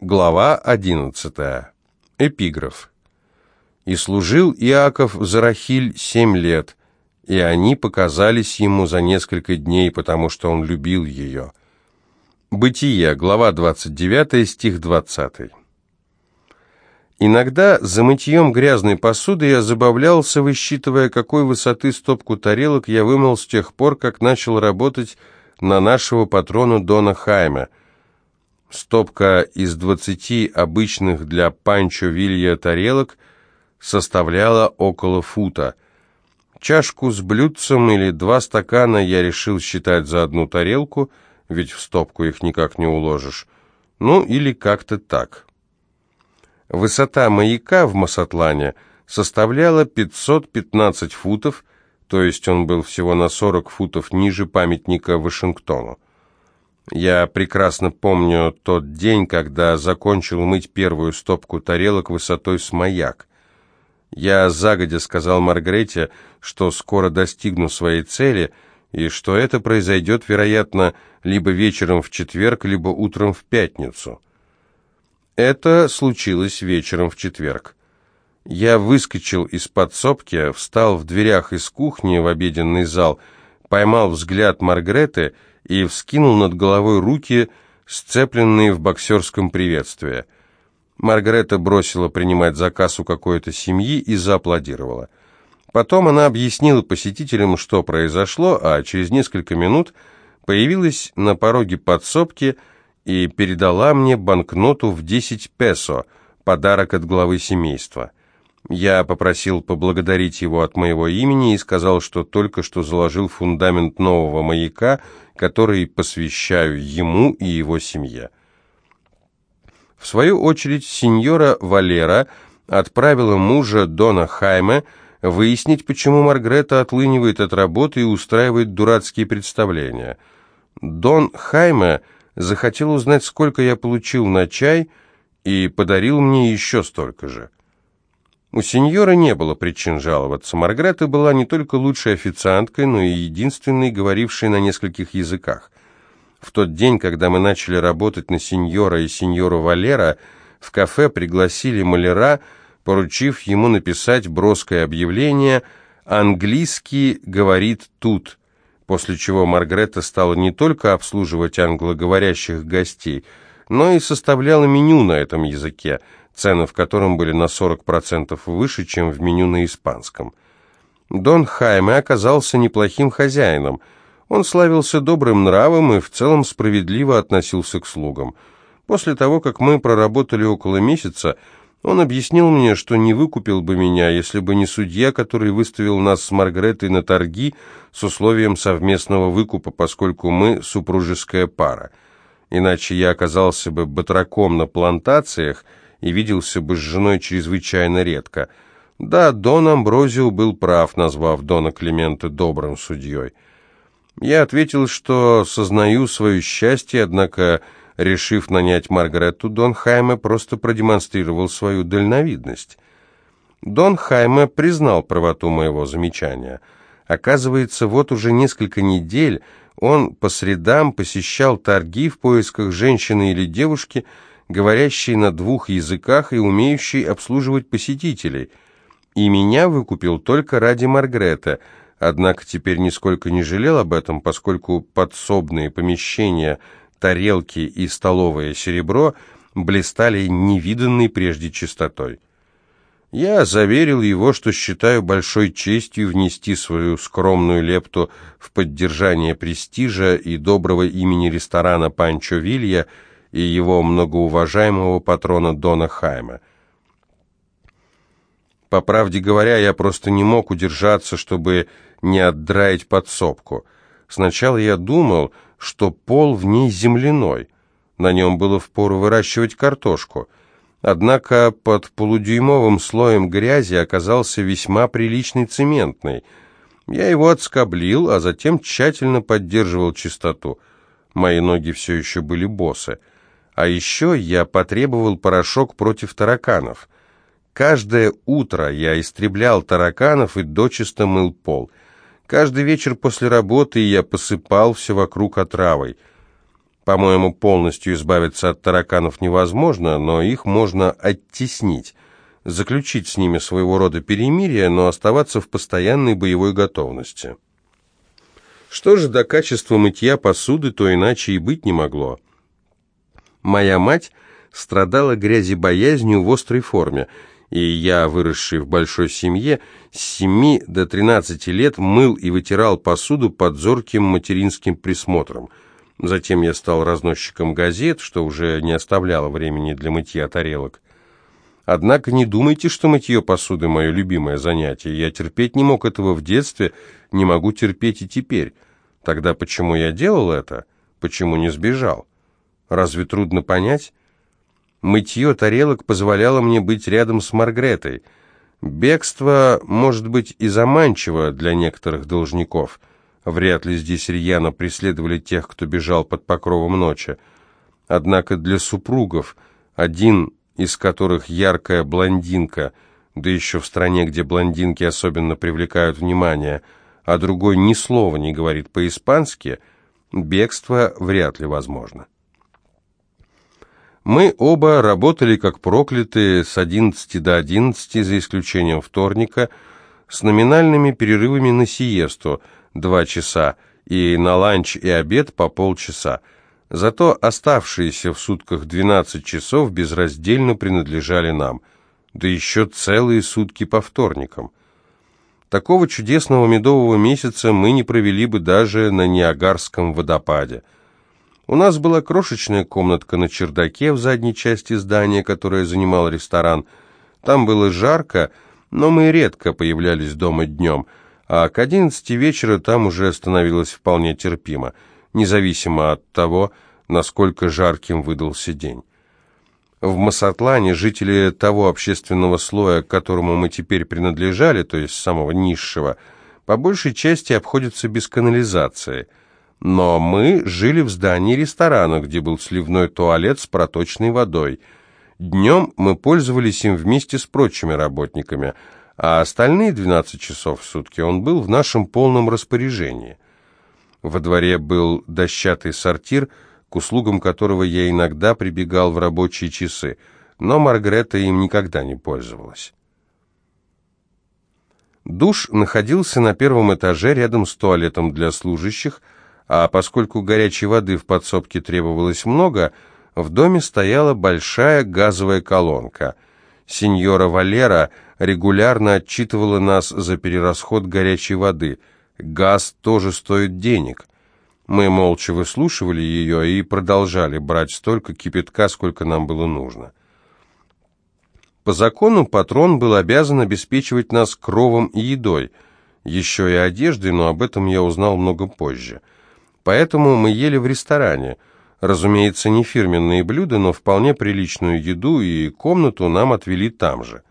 Глава 11. Эпиграф. «И служил Иаков за Рахиль семь лет, и они показались ему за несколько дней, потому что он любил ее». Бытие, глава 29, стих 20. Иногда за мытьем грязной посуды я забавлялся, высчитывая, какой высоты стопку тарелок я вымыл с тех пор, как начал работать на нашего патрона Дона Хайма – Стопка из двадцати обычных для Панчо Вилья тарелок составляла около фута. Чашку с блюдцем или два стакана я решил считать за одну тарелку, ведь в стопку их никак не уложишь. Ну, или как-то так. Высота маяка в Масатлане составляла 515 футов, то есть он был всего на 40 футов ниже памятника Вашингтону. Я прекрасно помню тот день, когда закончил мыть первую стопку тарелок высотой с маяк. Я загодя сказал Маргарете, что скоро достигну своей цели, и что это произойдет, вероятно, либо вечером в четверг, либо утром в пятницу. Это случилось вечером в четверг. Я выскочил из подсобки, встал в дверях из кухни в обеденный зал, поймал взгляд Маргареты и вскинул над головой руки, сцепленные в боксерском приветствии. Маргарета бросила принимать заказ у какой-то семьи и зааплодировала. Потом она объяснила посетителям, что произошло, а через несколько минут появилась на пороге подсобки и передала мне банкноту в 10 песо, подарок от главы семейства. Я попросил поблагодарить его от моего имени и сказал, что только что заложил фундамент нового маяка, который посвящаю ему и его семье. В свою очередь, сеньора Валера отправила мужа Дона Хайме выяснить, почему Маргрета отлынивает от работы и устраивает дурацкие представления. Дон Хайме захотел узнать, сколько я получил на чай, и подарил мне еще столько же. У сеньора не было причин жаловаться. Маргарета была не только лучшей официанткой, но и единственной, говорившей на нескольких языках. В тот день, когда мы начали работать на сеньора и сеньору Валера, в кафе пригласили маляра, поручив ему написать броское объявление «Английский говорит тут», после чего Маргарета стала не только обслуживать англоговорящих гостей, но и составляла меню на этом языке – цены в котором были на 40% выше, чем в меню на испанском. Дон Хайме оказался неплохим хозяином. Он славился добрым нравом и в целом справедливо относился к слугам. После того, как мы проработали около месяца, он объяснил мне, что не выкупил бы меня, если бы не судья, который выставил нас с Маргаретой на торги с условием совместного выкупа, поскольку мы супружеская пара. Иначе я оказался бы батраком на плантациях – и виделся бы с женой чрезвычайно редко. Да, Дон Амброзио был прав, назвав Дона Климента добрым судьей. Я ответил, что сознаю свое счастье, однако, решив нанять Маргарету, Дон Хайме просто продемонстрировал свою дальновидность. Дон Хайме признал правоту моего замечания. Оказывается, вот уже несколько недель он по средам посещал торги в поисках женщины или девушки, говорящий на двух языках и умеющий обслуживать посетителей. И меня выкупил только ради Маргрета, однако теперь нисколько не жалел об этом, поскольку подсобные помещения, тарелки и столовое серебро блистали невиданной прежде чистотой. Я заверил его, что считаю большой честью внести свою скромную лепту в поддержание престижа и доброго имени ресторана «Панчо Вилья», и его многоуважаемого патрона Дона Хайма. По правде говоря, я просто не мог удержаться, чтобы не отдраить подсобку. Сначала я думал, что пол в ней земляной, на нем было впору выращивать картошку. Однако под полудюймовым слоем грязи оказался весьма приличный цементный. Я его отскоблил, а затем тщательно поддерживал чистоту. Мои ноги все еще были босы. А еще я потребовал порошок против тараканов. Каждое утро я истреблял тараканов и дочисто мыл пол. Каждый вечер после работы я посыпал все вокруг отравой. По-моему, полностью избавиться от тараканов невозможно, но их можно оттеснить, заключить с ними своего рода перемирие, но оставаться в постоянной боевой готовности. Что же до качества мытья посуды, то иначе и быть не могло. Моя мать страдала грязебоязнью в острой форме, и я, выросший в большой семье, с 7 до 13 лет мыл и вытирал посуду под зорким материнским присмотром. Затем я стал разносчиком газет, что уже не оставляло времени для мытья тарелок. Однако не думайте, что мытье посуды – мое любимое занятие. Я терпеть не мог этого в детстве, не могу терпеть и теперь. Тогда почему я делал это? Почему не сбежал? Разве трудно понять? Мытье тарелок позволяло мне быть рядом с Маргретой. Бегство может быть и заманчиво для некоторых должников. Вряд ли здесь рьяно преследовали тех, кто бежал под покровом ночи. Однако для супругов, один из которых яркая блондинка, да еще в стране, где блондинки особенно привлекают внимание, а другой ни слова не говорит по-испански, бегство вряд ли возможно. Мы оба работали как проклятые с 11 до 11, за исключением вторника, с номинальными перерывами на сиесту – 2 часа, и на ланч и обед по полчаса – Зато оставшиеся в сутках 12 часов безраздельно принадлежали нам, да еще целые сутки по вторникам. Такого чудесного медового месяца мы не провели бы даже на Ниагарском водопаде. У нас была крошечная комнатка на чердаке в задней части здания, которая занимал ресторан. Там было жарко, но мы редко появлялись дома днем, а к одиннадцати вечера там уже становилось вполне терпимо – независимо от того, насколько жарким выдался день. В Масатлане жители того общественного слоя, к которому мы теперь принадлежали, то есть самого низшего, по большей части обходятся без канализации. Но мы жили в здании ресторана, где был сливной туалет с проточной водой. Днем мы пользовались им вместе с прочими работниками, а остальные 12 часов в сутки он был в нашем полном распоряжении. Во дворе был дощатый сортир, к услугам которого я иногда прибегал в рабочие часы, но Маргарета им никогда не пользовалась. Душ находился на первом этаже рядом с туалетом для служащих, а поскольку горячей воды в подсобке требовалось много, в доме стояла большая газовая колонка. Сеньора Валера регулярно отчитывала нас за перерасход горячей воды – Газ тоже стоит денег. Мы молча выслушивали ее и продолжали брать столько кипятка, сколько нам было нужно. По закону патрон был обязан обеспечивать нас кровом и едой, еще и одеждой, но об этом я узнал много позже. Поэтому мы ели в ресторане. Разумеется, не фирменные блюда, но вполне приличную еду и комнату нам отвели там же.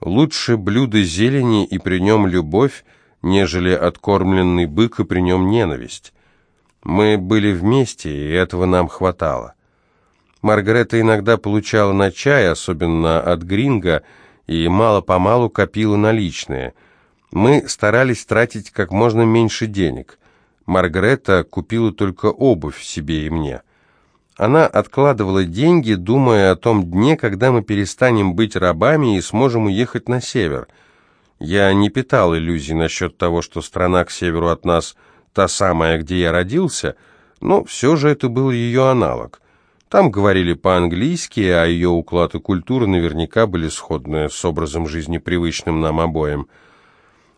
Лучше блюда зелени и при нем любовь, нежели откормленный бык и при нем ненависть. Мы были вместе, и этого нам хватало. Маргарета иногда получала на чай, особенно от гринга, и мало-помалу копила наличные. Мы старались тратить как можно меньше денег. Маргарета купила только обувь себе и мне. Она откладывала деньги, думая о том дне, когда мы перестанем быть рабами и сможем уехать на север – я не питал иллюзий насчет того, что страна к северу от нас та самая, где я родился, но все же это был ее аналог. Там говорили по-английски, а ее уклад и культура наверняка были сходны с образом жизни, привычным нам обоим.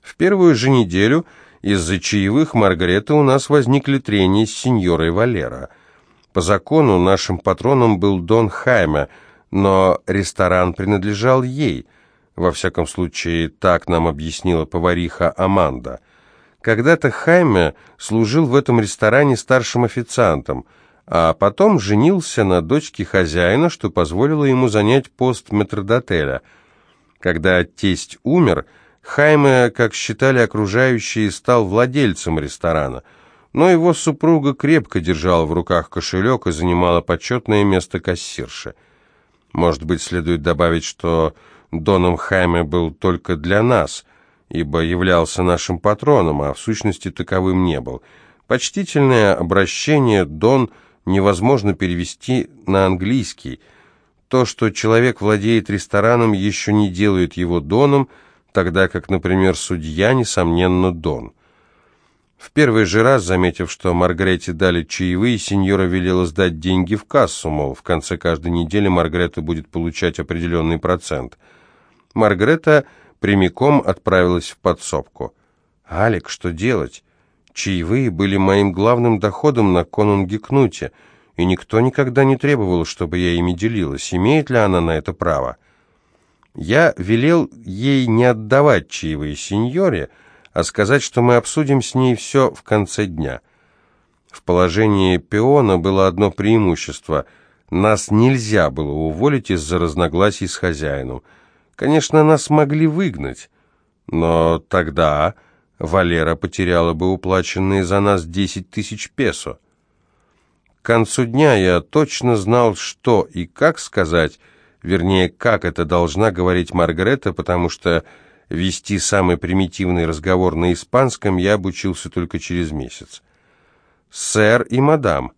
В первую же неделю из-за чаевых Маргареты у нас возникли трения с сеньорой Валера. По закону нашим патроном был Дон Хайме, но ресторан принадлежал ей – во всяком случае, так нам объяснила повариха Аманда. Когда-то Хайме служил в этом ресторане старшим официантом, а потом женился на дочке хозяина, что позволило ему занять пост метрдотеля. Когда тесть умер, Хайме, как считали окружающие, стал владельцем ресторана, но его супруга крепко держала в руках кошелек и занимала почетное место кассирши. Может быть, следует добавить, что Доном Хайме был только для нас, ибо являлся нашим патроном, а в сущности таковым не был. Почтительное обращение Дон невозможно перевести на английский. То, что человек владеет рестораном, еще не делает его доном, тогда как, например, судья, несомненно, дон. В первый же раз, заметив, что Маргарете дали чаевые, сеньора велела сдать деньги в кассу, мол, в конце каждой недели Маргарета будет получать определенный процент. Маргарета прямиком отправилась в подсобку. «Алик, что делать? Чаевые были моим главным доходом на конунге Кнуте, и никто никогда не требовал, чтобы я ими делилась. Имеет ли она на это право?» Я велел ей не отдавать чаевые сеньоре, а сказать, что мы обсудим с ней все в конце дня. В положении пиона было одно преимущество – нас нельзя было уволить из-за разногласий с хозяином. Конечно, нас могли выгнать, но тогда Валера потеряла бы уплаченные за нас десять тысяч песо. К концу дня я точно знал, что и как сказать, вернее, как это должна говорить Маргарета, потому что Вести самый примитивный разговор на испанском я обучился только через месяц. «Сэр и мадам,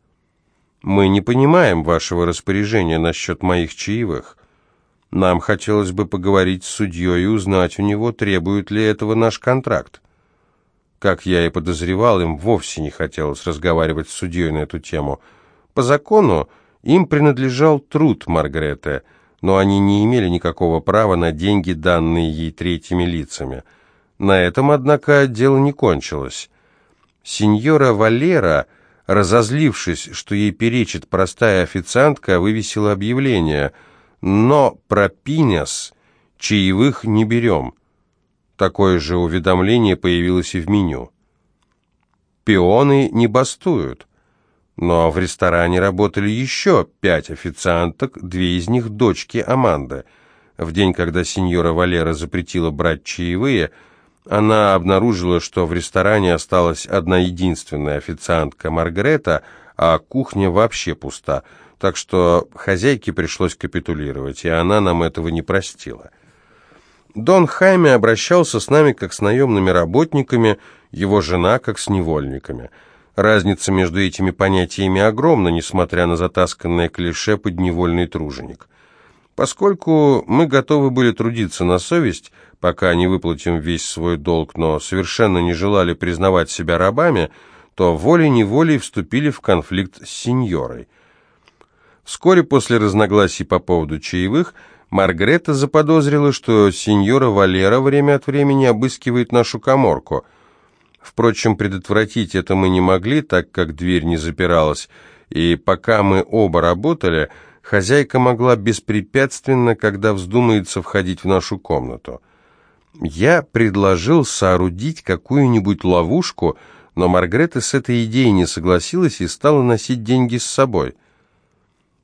мы не понимаем вашего распоряжения насчет моих чаевых. Нам хотелось бы поговорить с судьей и узнать у него, требует ли этого наш контракт». Как я и подозревал, им вовсе не хотелось разговаривать с судьей на эту тему. По закону им принадлежал труд Маргарета – но они не имели никакого права на деньги, данные ей третьими лицами. На этом, однако, дело не кончилось. Сеньора Валера, разозлившись, что ей перечит простая официантка, вывесила объявление «Но про чаевых не берем». Такое же уведомление появилось и в меню. Пионы не бастуют. Но в ресторане работали еще пять официанток, две из них дочки Аманды. В день, когда сеньора Валера запретила брать чаевые, она обнаружила, что в ресторане осталась одна единственная официантка Маргарета, а кухня вообще пуста, так что хозяйке пришлось капитулировать, и она нам этого не простила. Дон Хайме обращался с нами как с наемными работниками, его жена как с невольниками – Разница между этими понятиями огромна, несмотря на затасканное клише «подневольный труженик». Поскольку мы готовы были трудиться на совесть, пока не выплатим весь свой долг, но совершенно не желали признавать себя рабами, то волей-неволей вступили в конфликт с сеньорой. Вскоре после разногласий по поводу чаевых Маргарета заподозрила, что сеньора Валера время от времени обыскивает нашу коморку – Впрочем, предотвратить это мы не могли, так как дверь не запиралась, и пока мы оба работали, хозяйка могла беспрепятственно, когда вздумается входить в нашу комнату. Я предложил соорудить какую-нибудь ловушку, но Маргарета с этой идеей не согласилась и стала носить деньги с собой.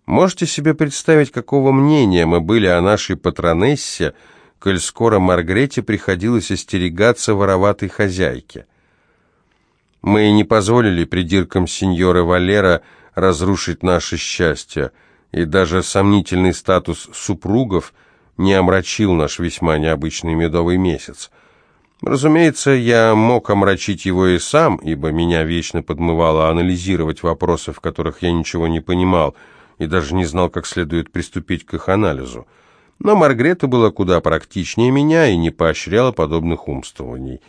Можете себе представить, какого мнения мы были о нашей патронессе, коль скоро Маргарете приходилось остерегаться вороватой хозяйки. Мы не позволили придиркам сеньора Валера разрушить наше счастье, и даже сомнительный статус супругов не омрачил наш весьма необычный медовый месяц. Разумеется, я мог омрачить его и сам, ибо меня вечно подмывало анализировать вопросы, в которых я ничего не понимал, и даже не знал, как следует приступить к их анализу. Но Маргрета была куда практичнее меня и не поощряла подобных умствований.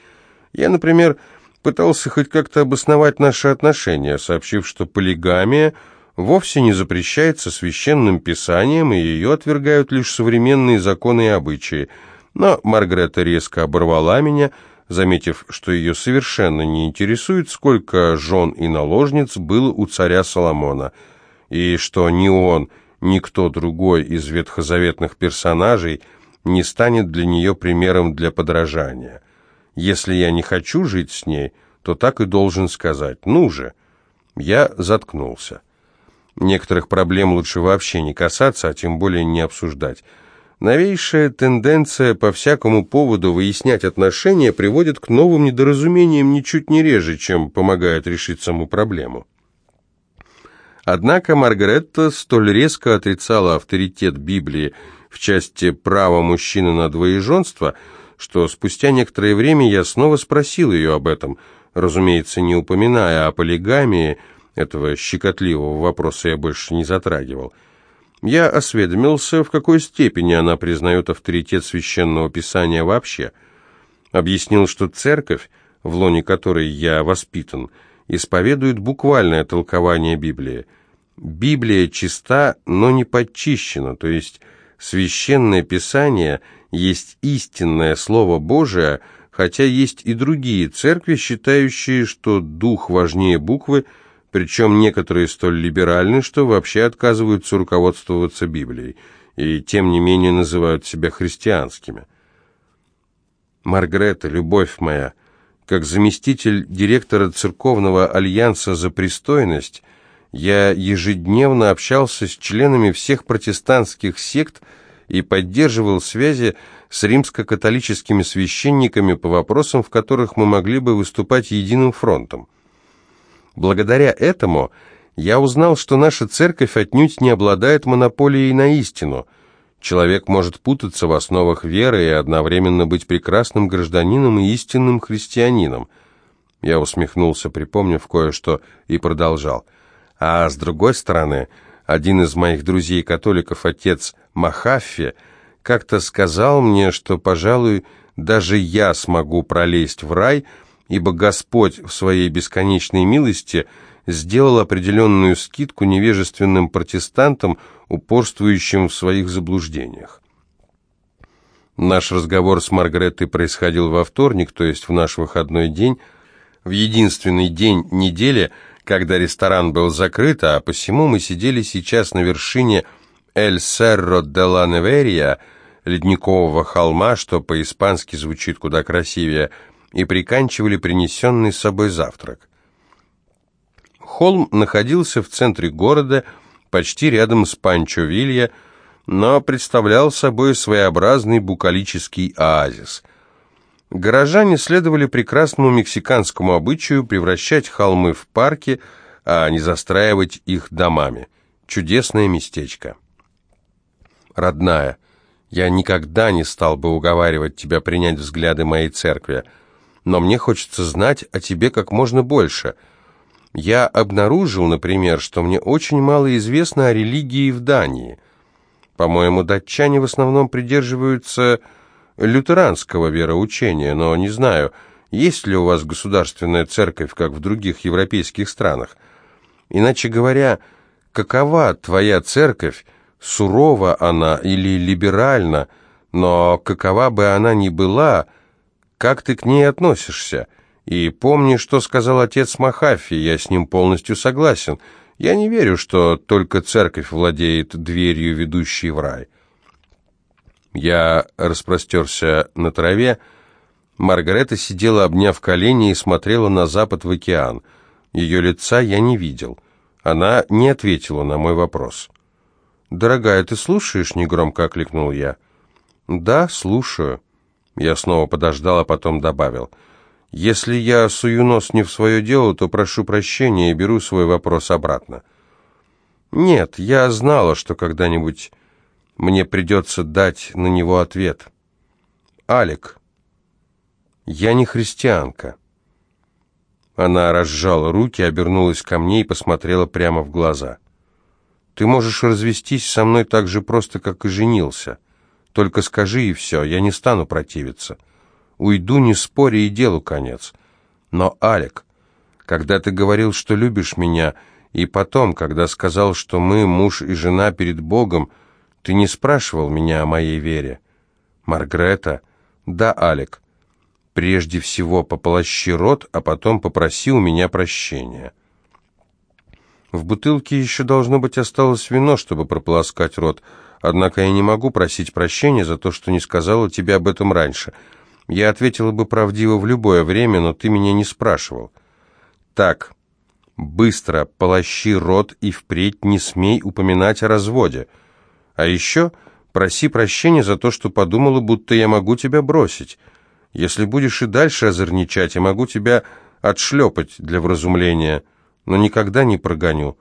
Я, например, пытался хоть как-то обосновать наши отношения, сообщив, что полигамия вовсе не запрещается священным писанием, и ее отвергают лишь современные законы и обычаи. Но Маргарета резко оборвала меня, заметив, что ее совершенно не интересует, сколько жен и наложниц было у царя Соломона, и что ни он, ни кто другой из ветхозаветных персонажей не станет для нее примером для подражания. Если я не хочу жить с ней, то так и должен сказать. Ну же. Я заткнулся. Некоторых проблем лучше вообще не касаться, а тем более не обсуждать. Новейшая тенденция по всякому поводу выяснять отношения приводит к новым недоразумениям ничуть не реже, чем помогает решить саму проблему. Однако Маргаретта столь резко отрицала авторитет Библии в части права мужчины на двоеженство – что спустя некоторое время я снова спросил ее об этом, разумеется, не упоминая о полигамии, Этого щекотливого вопроса я больше не затрагивал. Я осведомился, в какой степени она признает авторитет священного писания вообще. Объяснил, что церковь, в лоне которой я воспитан, исповедует буквальное толкование Библии. Библия чиста, но не подчищена, то есть священное писание есть истинное Слово Божие, хотя есть и другие церкви, считающие, что дух важнее буквы, причем некоторые столь либеральны, что вообще отказываются руководствоваться Библией, и тем не менее называют себя христианскими. Маргарета, любовь моя, как заместитель директора Церковного альянса за пристойность, я ежедневно общался с членами всех протестантских сект и поддерживал связи с римско-католическими священниками по вопросам, в которых мы могли бы выступать единым фронтом. Благодаря этому я узнал, что наша церковь отнюдь не обладает монополией на истину. Человек может путаться в основах веры и одновременно быть прекрасным гражданином и истинным христианином. Я усмехнулся, припомнив кое-что, и продолжал. А с другой стороны, один из моих друзей-католиков, отец Махаффи, как-то сказал мне, что, пожалуй, даже я смогу пролезть в рай – ибо Господь в своей бесконечной милости сделал определенную скидку невежественным протестантам, упорствующим в своих заблуждениях. Наш разговор с Маргаретой происходил во вторник, то есть в наш выходной день, в единственный день недели, когда ресторан был закрыт, а посему мы сидели сейчас на вершине «Эль Серро де ла Неверия», ледникового холма, что по-испански звучит куда красивее – и приканчивали принесенный с собой завтрак. Холм находился в центре города, почти рядом с Панчо-Вилья, но представлял собой своеобразный букалический оазис. Горожане следовали прекрасному мексиканскому обычаю превращать холмы в парки, а не застраивать их домами. Чудесное местечко. Родная, я никогда не стал бы уговаривать тебя принять взгляды моей церкви, но мне хочется знать о тебе как можно больше. Я обнаружил, например, что мне очень мало известно о религии в Дании. По-моему, датчане в основном придерживаются лютеранского вероучения, но не знаю, есть ли у вас государственная церковь, как в других европейских странах. Иначе говоря, какова твоя церковь, сурова она или либеральна, но какова бы она ни была – как ты к ней относишься? И помни, что сказал отец Махафи, я с ним полностью согласен. Я не верю, что только церковь владеет дверью, ведущей в рай. Я распростерся на траве. Маргарета сидела, обняв колени, и смотрела на запад в океан. Ее лица я не видел. Она не ответила на мой вопрос. «Дорогая, ты слушаешь?» — негромко окликнул я. «Да, слушаю». Я снова подождал, а потом добавил. «Если я сую нос не в свое дело, то прошу прощения и беру свой вопрос обратно». «Нет, я знала, что когда-нибудь мне придется дать на него ответ». «Алик, я не христианка». Она разжала руки, обернулась ко мне и посмотрела прямо в глаза. «Ты можешь развестись со мной так же просто, как и женился». Только скажи и все, я не стану противиться. Уйду, не споря, и делу конец. Но, Алек, когда ты говорил, что любишь меня, и потом, когда сказал, что мы муж и жена перед Богом, ты не спрашивал меня о моей вере. Маргрета? Да, Алек. Прежде всего пополощи рот, а потом попроси у меня прощения. В бутылке еще должно быть осталось вино, чтобы прополоскать рот, — Однако я не могу просить прощения за то, что не сказала тебе об этом раньше. Я ответила бы правдиво в любое время, но ты меня не спрашивал. Так, быстро полощи рот и впредь не смей упоминать о разводе. А еще проси прощения за то, что подумала, будто я могу тебя бросить. Если будешь и дальше озорничать, я могу тебя отшлепать для вразумления, но никогда не прогоню».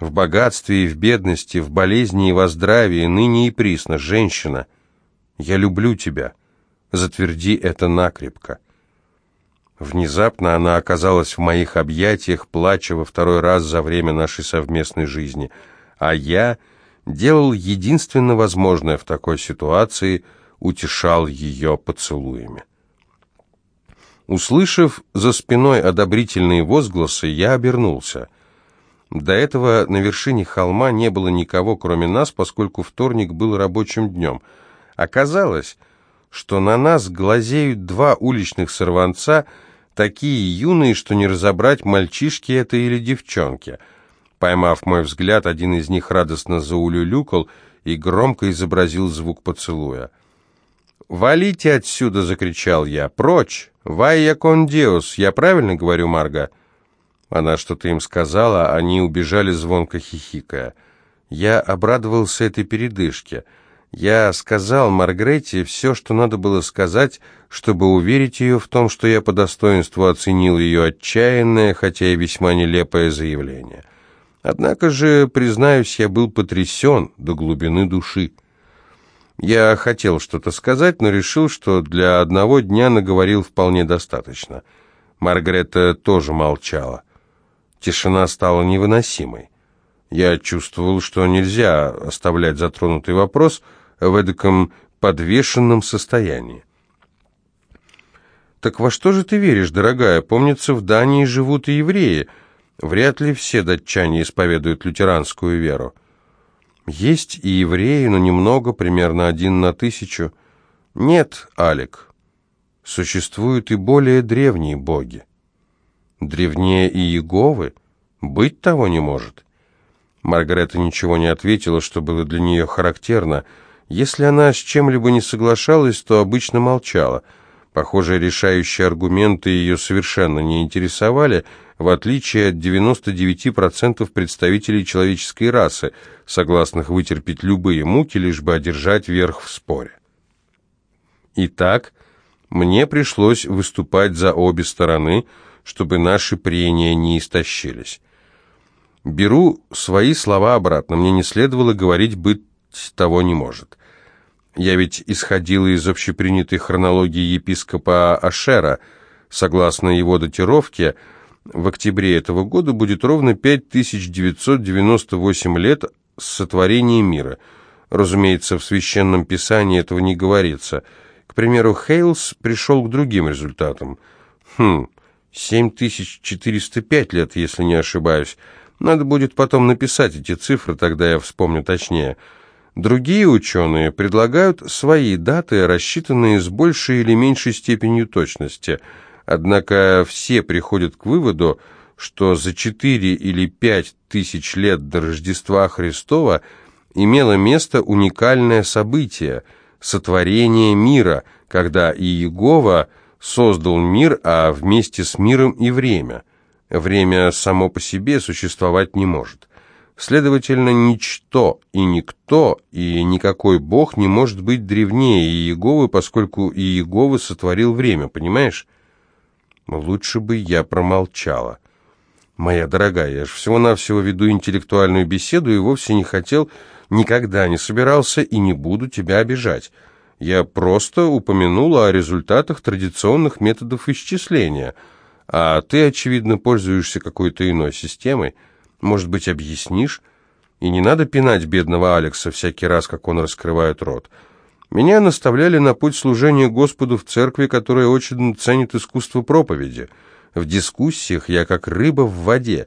В богатстве и в бедности, в болезни и во здравии, ныне и присно, женщина, я люблю тебя. Затверди это накрепко. Внезапно она оказалась в моих объятиях, плача во второй раз за время нашей совместной жизни, а я делал единственно возможное в такой ситуации, утешал ее поцелуями. Услышав за спиной одобрительные возгласы, я обернулся. До этого на вершине холма не было никого, кроме нас, поскольку вторник был рабочим днем. Оказалось, что на нас глазеют два уличных сорванца — такие юные, что не разобрать, мальчишки это или девчонки. Поймав мой взгляд, один из них радостно заулюлюкал и громко изобразил звук поцелуя. «Валите отсюда!» — закричал я. «Прочь! Вайя кон диос! Я правильно говорю, Марга?» Она что-то им сказала, они убежали звонко хихикая. Я обрадовался этой передышке — я сказал Маргрете все, что надо было сказать, чтобы уверить ее в том, что я по достоинству оценил ее отчаянное, хотя и весьма нелепое заявление. Однако же, признаюсь, я был потрясен до глубины души. Я хотел что-то сказать, но решил, что для одного дня наговорил вполне достаточно. Маргарета тоже молчала. Тишина стала невыносимой. Я чувствовал, что нельзя оставлять затронутый вопрос — в эдаком подвешенном состоянии. «Так во что же ты веришь, дорогая? Помнится, в Дании живут и евреи. Вряд ли все датчане исповедуют лютеранскую веру. Есть и евреи, но немного, примерно один на тысячу. Нет, Алик, существуют и более древние боги. Древнее и Иеговы? Быть того не может». Маргарета ничего не ответила, что было для нее характерно – если она с чем-либо не соглашалась, то обычно молчала. Похоже, решающие аргументы ее совершенно не интересовали, в отличие от 99% представителей человеческой расы, согласных вытерпеть любые муки, лишь бы одержать верх в споре. Итак, мне пришлось выступать за обе стороны, чтобы наши прения не истощились. Беру свои слова обратно, мне не следовало говорить «быть того не может». Я ведь исходила из общепринятой хронологии епископа Ашера. Согласно его датировке, в октябре этого года будет ровно 5998 лет с сотворения мира. Разумеется, в Священном Писании этого не говорится. К примеру, Хейлс пришел к другим результатам. Хм, 7405 лет, если не ошибаюсь. Надо будет потом написать эти цифры, тогда я вспомню точнее. Другие ученые предлагают свои даты, рассчитанные с большей или меньшей степенью точности. Однако все приходят к выводу, что за 4 или 5 тысяч лет до Рождества Христова имело место уникальное событие – сотворение мира, когда Иегова создал мир, а вместе с миром и время. Время само по себе существовать не может. Следовательно, ничто и никто и никакой бог не может быть древнее Иеговы, поскольку Иеговы сотворил время, понимаешь? Лучше бы я промолчала. Моя дорогая, я же всего-навсего веду интеллектуальную беседу и вовсе не хотел, никогда не собирался и не буду тебя обижать. Я просто упомянула о результатах традиционных методов исчисления, а ты, очевидно, пользуешься какой-то иной системой. Может быть, объяснишь? И не надо пинать бедного Алекса всякий раз, как он раскрывает рот. Меня наставляли на путь служения Господу в церкви, которая очень ценит искусство проповеди. В дискуссиях я как рыба в воде.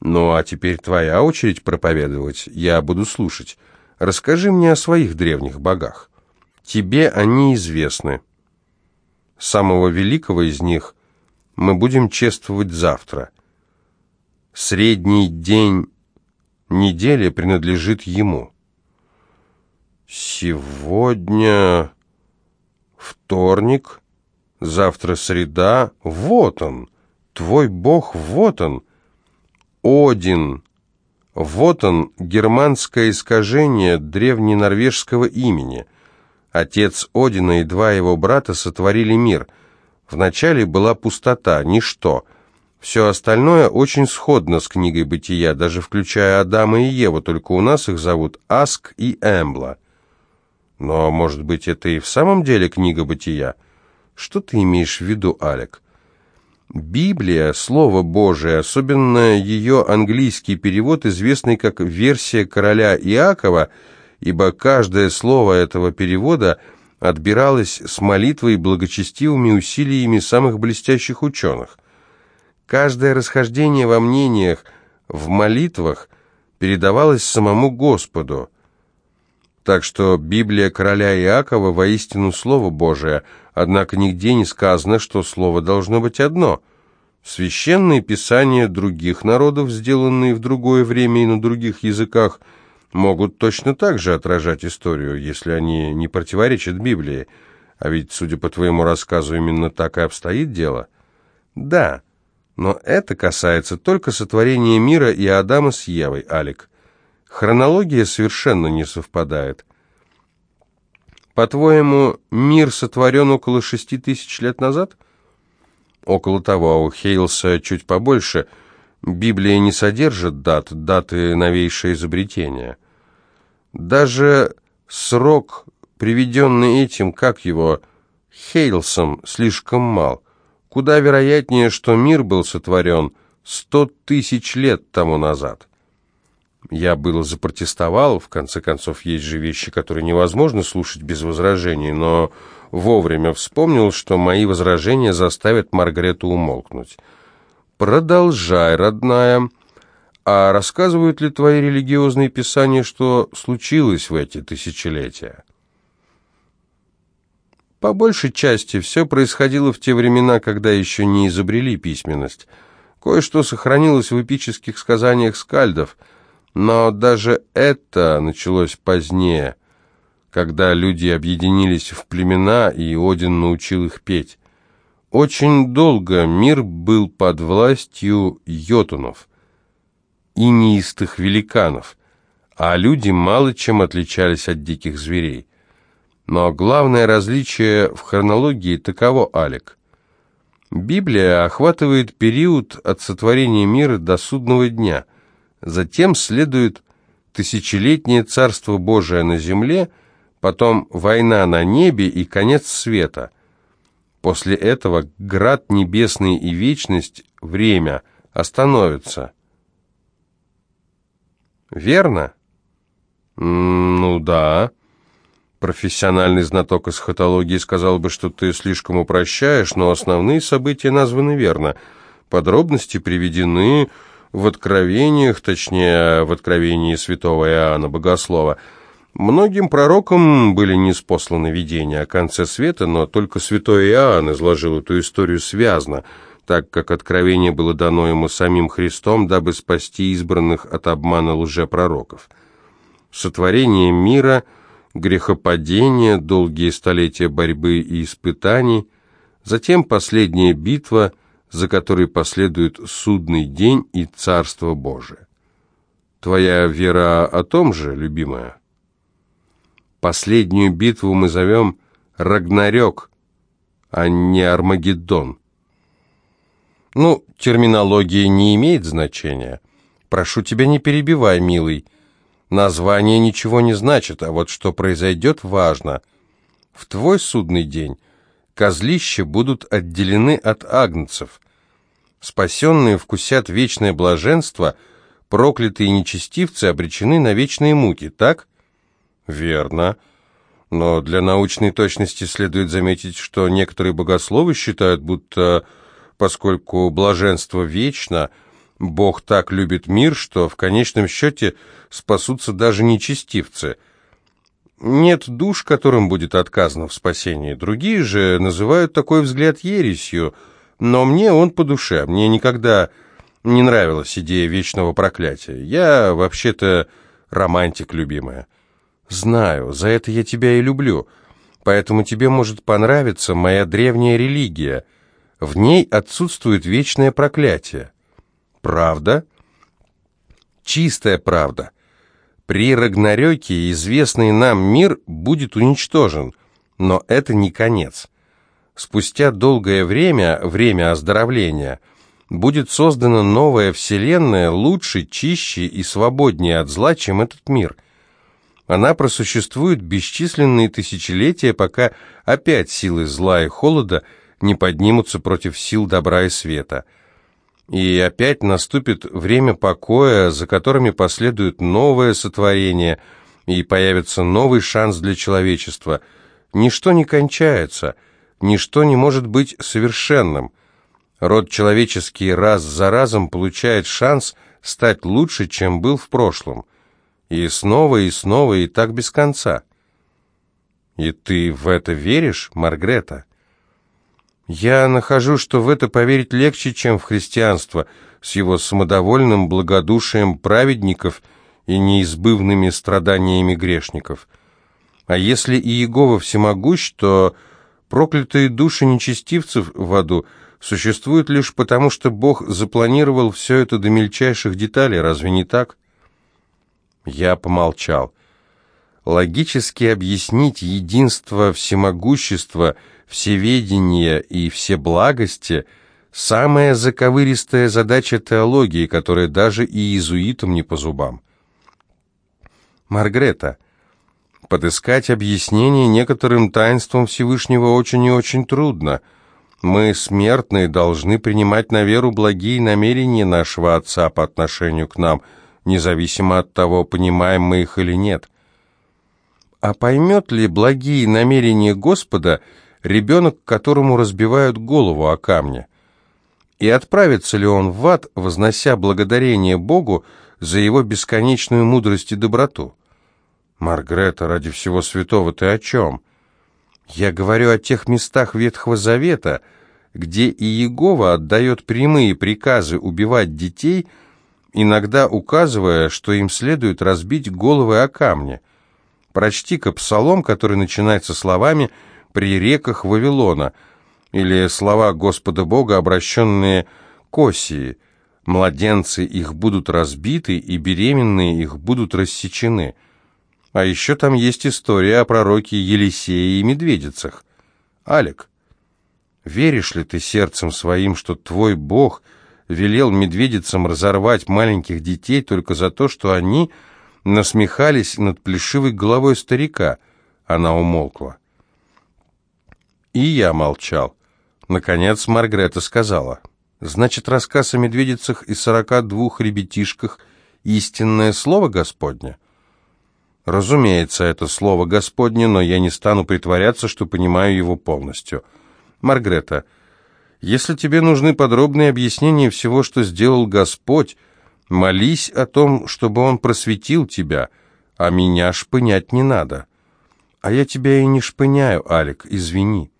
Ну, а теперь твоя очередь проповедовать, я буду слушать. Расскажи мне о своих древних богах. Тебе они известны. Самого великого из них мы будем чествовать завтра. Средний день недели принадлежит ему. Сегодня вторник, завтра среда. Вот он, твой бог, вот он. Один. Вот он, германское искажение древненорвежского имени. Отец Одина и два его брата сотворили мир. Вначале была пустота, ничто. Все остальное очень сходно с книгой «Бытия», даже включая Адама и Еву, только у нас их зовут Аск и Эмбла. Но, может быть, это и в самом деле книга «Бытия»? Что ты имеешь в виду, Алек? Библия, Слово Божие, особенно ее английский перевод, известный как «Версия короля Иакова», ибо каждое слово этого перевода отбиралось с молитвой и благочестивыми усилиями самых блестящих ученых. Каждое расхождение во мнениях, в молитвах передавалось самому Господу. Так что Библия короля Иакова воистину Слово Божие – Однако нигде не сказано, что слово должно быть одно. Священные писания других народов, сделанные в другое время и на других языках, могут точно так же отражать историю, если они не противоречат Библии. А ведь, судя по твоему рассказу, именно так и обстоит дело. Да, но это касается только сотворения мира и Адама с Евой, Алик. Хронология совершенно не совпадает. По-твоему, мир сотворен около шести тысяч лет назад? Около того, а у Хейлса чуть побольше. Библия не содержит дат, даты новейшее изобретения. Даже срок, приведенный этим, как его, Хейлсом, слишком мал. Куда вероятнее, что мир был сотворен сто тысяч лет тому назад. Я было запротестовал, в конце концов, есть же вещи, которые невозможно слушать без возражений, но вовремя вспомнил, что мои возражения заставят Маргарету умолкнуть. «Продолжай, родная. А рассказывают ли твои религиозные писания, что случилось в эти тысячелетия?» По большей части все происходило в те времена, когда еще не изобрели письменность. Кое-что сохранилось в эпических сказаниях скальдов – но даже это началось позднее, когда люди объединились в племена, и Один научил их петь. Очень долго мир был под властью йотунов и неистых великанов, а люди мало чем отличались от диких зверей. Но главное различие в хронологии таково, Алик. Библия охватывает период от сотворения мира до судного дня – Затем следует тысячелетнее Царство Божие на земле, потом война на небе и конец света. После этого град небесный и вечность, время, остановятся. Верно? Ну да. Профессиональный знаток эсхатологии сказал бы, что ты слишком упрощаешь, но основные события названы верно. Подробности приведены в откровениях, точнее, в откровении святого Иоанна Богослова. Многим пророкам были неспосланы видения о конце света, но только святой Иоанн изложил эту историю связно, так как откровение было дано ему самим Христом, дабы спасти избранных от обмана лжепророков. Сотворение мира, грехопадение, долгие столетия борьбы и испытаний, затем последняя битва – за которой последует судный день и Царство Божие. Твоя вера о том же, любимая? Последнюю битву мы зовем Рагнарёк, а не Армагеддон. Ну, терминология не имеет значения. Прошу тебя, не перебивай, милый. Название ничего не значит, а вот что произойдет, важно. В твой судный день козлища будут отделены от агнцев, Спасенные вкусят вечное блаженство, проклятые нечестивцы обречены на вечные муки, так? Верно. Но для научной точности следует заметить, что некоторые богословы считают, будто поскольку блаженство вечно, Бог так любит мир, что в конечном счете спасутся даже нечестивцы. Нет душ, которым будет отказано в спасении. Другие же называют такой взгляд ересью – но мне он по душе. Мне никогда не нравилась идея вечного проклятия. Я вообще-то романтик, любимая. Знаю, за это я тебя и люблю. Поэтому тебе может понравиться моя древняя религия. В ней отсутствует вечное проклятие. Правда? Чистая правда. При Рагнарёке известный нам мир будет уничтожен, но это не конец. Спустя долгое время, время оздоровления, будет создана новая вселенная, лучше, чище и свободнее от зла, чем этот мир. Она просуществует бесчисленные тысячелетия, пока опять силы зла и холода не поднимутся против сил добра и света. И опять наступит время покоя, за которыми последует новое сотворение, и появится новый шанс для человечества. Ничто не кончается, ничто не может быть совершенным. Род человеческий раз за разом получает шанс стать лучше, чем был в прошлом. И снова, и снова, и так без конца. И ты в это веришь, Маргрета? Я нахожу, что в это поверить легче, чем в христианство, с его самодовольным благодушием праведников и неизбывными страданиями грешников. А если и Иегова всемогущ, то проклятые души нечестивцев в аду существуют лишь потому, что Бог запланировал все это до мельчайших деталей, разве не так? Я помолчал. Логически объяснить единство всемогущества – всеведение и всеблагости – самая заковыристая задача теологии, которая даже и иезуитам не по зубам. Маргрета, подыскать объяснение некоторым таинствам Всевышнего очень и очень трудно. Мы, смертные, должны принимать на веру благие намерения нашего Отца по отношению к нам, независимо от того, понимаем мы их или нет. А поймет ли благие намерения Господа – ребенок, которому разбивают голову о камни. И отправится ли он в ад, вознося благодарение Богу за его бесконечную мудрость и доброту? Маргрета, ради всего святого, ты о чем? Я говорю о тех местах Ветхого Завета, где Иегова отдает прямые приказы убивать детей, иногда указывая, что им следует разбить головы о камни. Прочти-ка псалом, который начинается словами при реках Вавилона, или слова Господа Бога, обращенные к Осии. Младенцы их будут разбиты, и беременные их будут рассечены. А еще там есть история о пророке Елисее и медведицах. Алик, веришь ли ты сердцем своим, что твой Бог велел медведицам разорвать маленьких детей только за то, что они насмехались над плешивой головой старика? Она умолкла. И я молчал. Наконец Маргарета сказала. «Значит, рассказ о медведицах и сорока двух ребятишках — истинное слово Господне?» «Разумеется, это слово Господне, но я не стану притворяться, что понимаю его полностью. Маргарета, если тебе нужны подробные объяснения всего, что сделал Господь, молись о том, чтобы Он просветил тебя, а меня шпынять не надо». «А я тебя и не шпыняю, Алик, извини».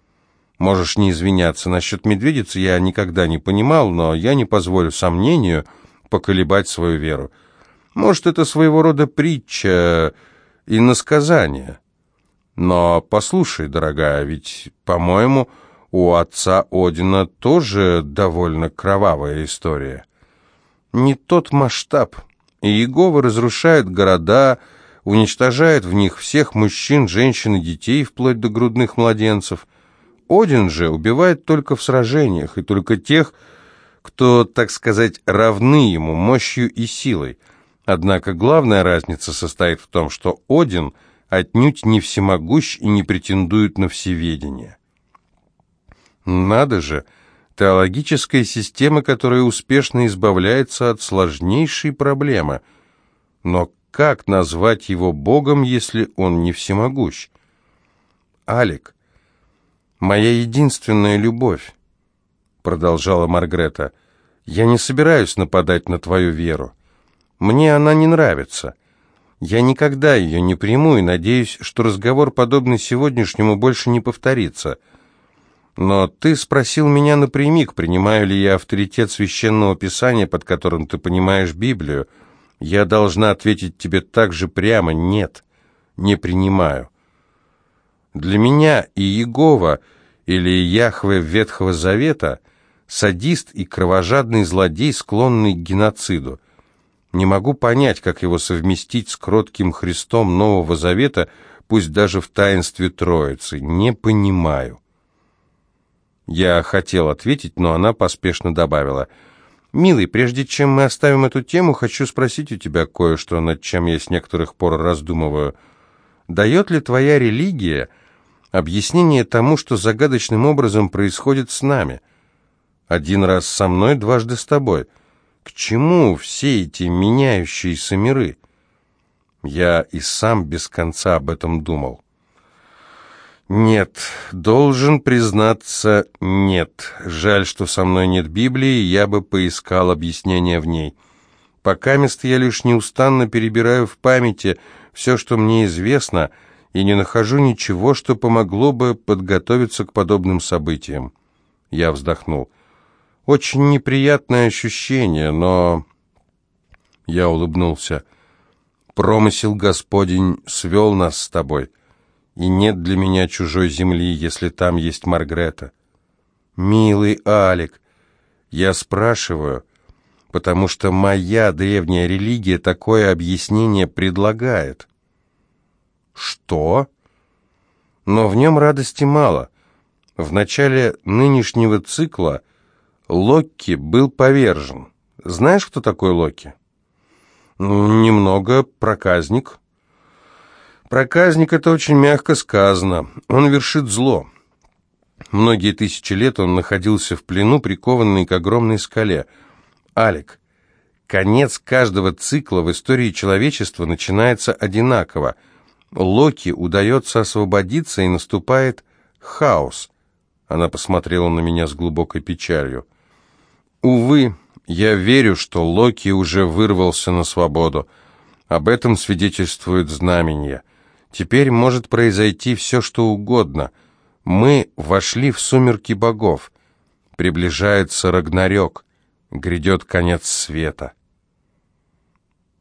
Можешь не извиняться. Насчет медведицы я никогда не понимал, но я не позволю сомнению поколебать свою веру. Может, это своего рода притча и насказание. Но послушай, дорогая, ведь, по-моему, у отца Одина тоже довольно кровавая история. Не тот масштаб. И Иегова разрушает города, уничтожает в них всех мужчин, женщин и детей, вплоть до грудных младенцев – один же убивает только в сражениях, и только тех, кто, так сказать, равны ему мощью и силой. Однако главная разница состоит в том, что Один отнюдь не всемогущ и не претендует на всеведение. Надо же, теологическая система, которая успешно избавляется от сложнейшей проблемы. Но как назвать его Богом, если он не всемогущ? Алик, «Моя единственная любовь», — продолжала Маргрета, — «я не собираюсь нападать на твою веру. Мне она не нравится. Я никогда ее не приму и надеюсь, что разговор, подобный сегодняшнему, больше не повторится. Но ты спросил меня напрямик, принимаю ли я авторитет священного писания, под которым ты понимаешь Библию. Я должна ответить тебе так же прямо «нет, не принимаю». Для меня и Иегова — или Яхве Ветхого Завета, садист и кровожадный злодей, склонный к геноциду. Не могу понять, как его совместить с кротким Христом Нового Завета, пусть даже в таинстве Троицы. Не понимаю. Я хотел ответить, но она поспешно добавила. «Милый, прежде чем мы оставим эту тему, хочу спросить у тебя кое-что, над чем я с некоторых пор раздумываю. Дает ли твоя религия Объяснение тому, что загадочным образом происходит с нами. Один раз со мной, дважды с тобой. К чему все эти меняющиеся миры? Я и сам без конца об этом думал. Нет, должен признаться, нет. Жаль, что со мной нет Библии, я бы поискал объяснение в ней. Пока мест я лишь неустанно перебираю в памяти все, что мне известно, и не нахожу ничего, что помогло бы подготовиться к подобным событиям. Я вздохнул. Очень неприятное ощущение, но... Я улыбнулся. Промысел Господень свел нас с тобой и нет для меня чужой земли, если там есть Маргрета. Милый Алик, я спрашиваю, потому что моя древняя религия такое объяснение предлагает. Что? Но в нем радости мало. В начале нынешнего цикла Локки был повержен. Знаешь, кто такой Локки? Немного проказник. Проказник — это очень мягко сказано. Он вершит зло. Многие тысячи лет он находился в плену, прикованный к огромной скале. Алик, конец каждого цикла в истории человечества начинается одинаково. Локи удается освободиться, и наступает хаос. Она посмотрела на меня с глубокой печалью. Увы, я верю, что Локи уже вырвался на свободу. Об этом свидетельствует знамение — Теперь может произойти все, что угодно. Мы вошли в сумерки богов. Приближается Рагнарёк. Грядет конец света.